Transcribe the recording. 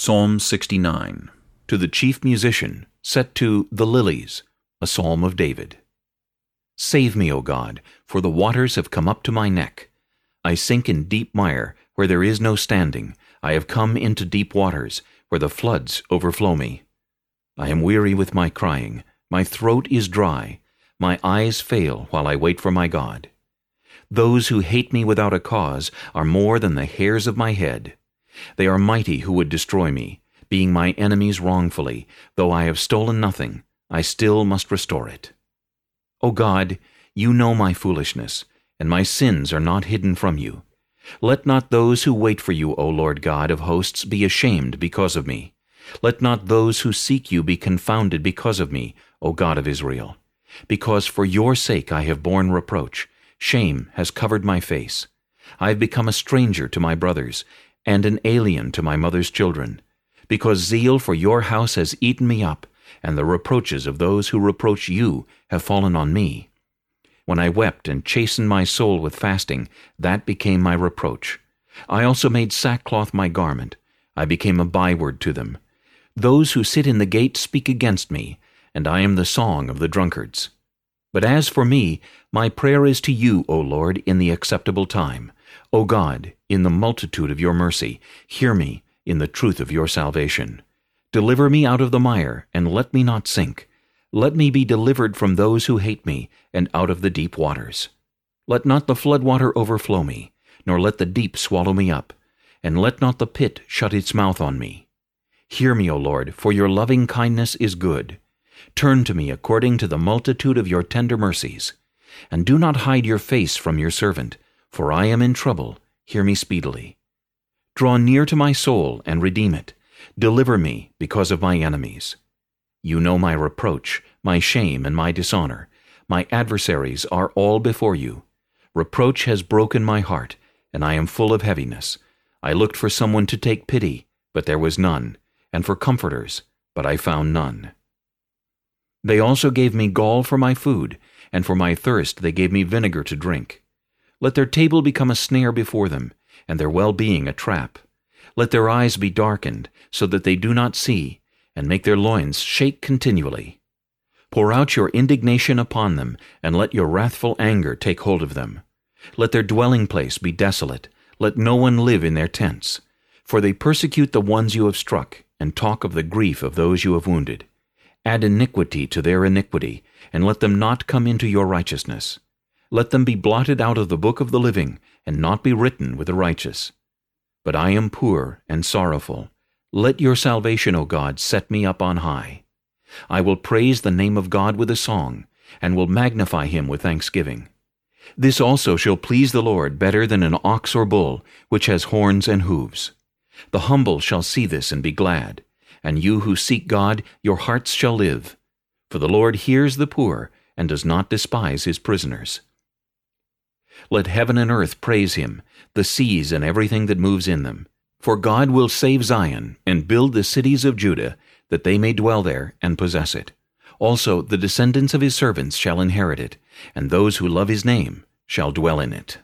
Psalm 69 To the chief musician, set to The Lilies, a psalm of David. Save me, O God, for the waters have come up to my neck. I sink in deep mire, where there is no standing. I have come into deep waters, where the floods overflow me. I am weary with my crying. My throat is dry. My eyes fail while I wait for my God. Those who hate me without a cause are more than the hairs of my head. They are mighty who would destroy me. Being my enemies wrongfully, though I have stolen nothing, I still must restore it. O God, you know my foolishness, and my sins are not hidden from you. Let not those who wait for you, O Lord God of hosts, be ashamed because of me. Let not those who seek you be confounded because of me, O God of Israel. Because for your sake I have borne reproach, shame has covered my face. I have become a stranger to my brothers, and an alien to my mother's children, because zeal for your house has eaten me up, and the reproaches of those who reproach you have fallen on me. When I wept and chastened my soul with fasting, that became my reproach. I also made sackcloth my garment. I became a byword to them. Those who sit in the gate speak against me, and I am the song of the drunkards. But as for me, my prayer is to you, O Lord, in the acceptable time. O God, in the multitude of your mercy, hear me in the truth of your salvation. Deliver me out of the mire, and let me not sink. Let me be delivered from those who hate me, and out of the deep waters. Let not the flood water overflow me, nor let the deep swallow me up, and let not the pit shut its mouth on me. Hear me, O Lord, for your loving kindness is good. Turn to me according to the multitude of your tender mercies. And do not hide your face from your servant, for I am in trouble, hear me speedily. Draw near to my soul and redeem it. Deliver me because of my enemies. You know my reproach, my shame, and my dishonor. My adversaries are all before you. Reproach has broken my heart, and I am full of heaviness. I looked for someone to take pity, but there was none, and for comforters, but I found none. They also gave me gall for my food, and for my thirst they gave me vinegar to drink. Let their table become a snare before them, and their well-being a trap. Let their eyes be darkened, so that they do not see, and make their loins shake continually. Pour out your indignation upon them, and let your wrathful anger take hold of them. Let their dwelling place be desolate, let no one live in their tents. For they persecute the ones you have struck, and talk of the grief of those you have wounded. Add iniquity to their iniquity, and let them not come into your righteousness. Let them be blotted out of the book of the living, and not be written with the righteous. But I am poor and sorrowful. Let your salvation, O God, set me up on high. I will praise the name of God with a song, and will magnify him with thanksgiving. This also shall please the Lord better than an ox or bull, which has horns and hooves. The humble shall see this and be glad, and you who seek God, your hearts shall live. For the Lord hears the poor, and does not despise his prisoners. Let heaven and earth praise him, the seas and everything that moves in them. For God will save Zion, and build the cities of Judah, that they may dwell there and possess it. Also the descendants of his servants shall inherit it, and those who love his name shall dwell in it.